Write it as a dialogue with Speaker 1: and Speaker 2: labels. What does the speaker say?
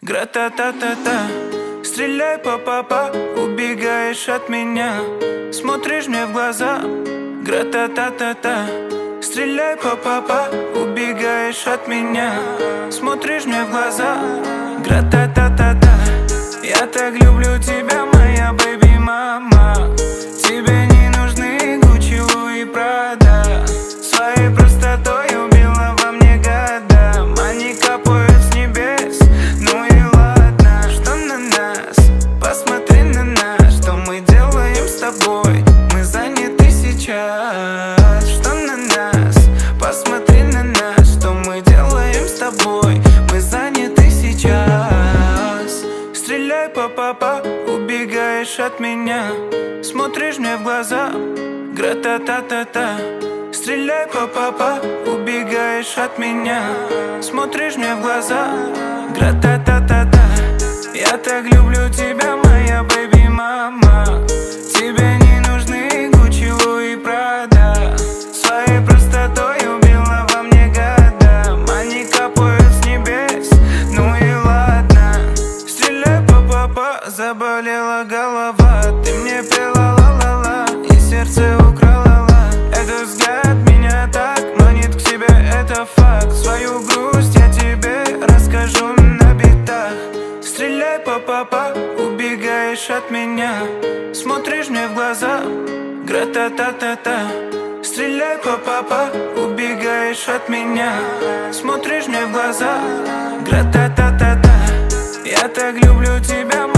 Speaker 1: Гра-та-та-та-та. Стреляй по папа, убегаешь от меня. Смотришь мне в глаза. Гра-та-та-та-та. Стреляй по папа, убегаешь от меня. Смотришь мне в глаза. Гра-та-та-та-та. Я так люблю тебя, моя сейчас. Что на нас, посмотри на нас Что мы делаем с тобой, мы заняты сейчас. Стреляй по папа, убегаешь от меня. Смотришь мне в глаза, гра-та-та-та-та. Стреляй по папа, убегаешь от меня. Смотришь мне в глаза, гра-та-та-та-та. Я так люблю тебя, заболела голова. Ты мне пела ла-ла-ла и сердце украла ла Этот взгляд меня так манит к себе, это факт. Свою грусть я тебе расскажу на битах. Стреляй по папа, убегаешь от меня. Смотришь мне в глаза, гра-та-та-та-та. Стреляй по папа, убегаешь от меня. Смотришь мне в глаза, гра-та-та-та-та. Я так люблю тебя,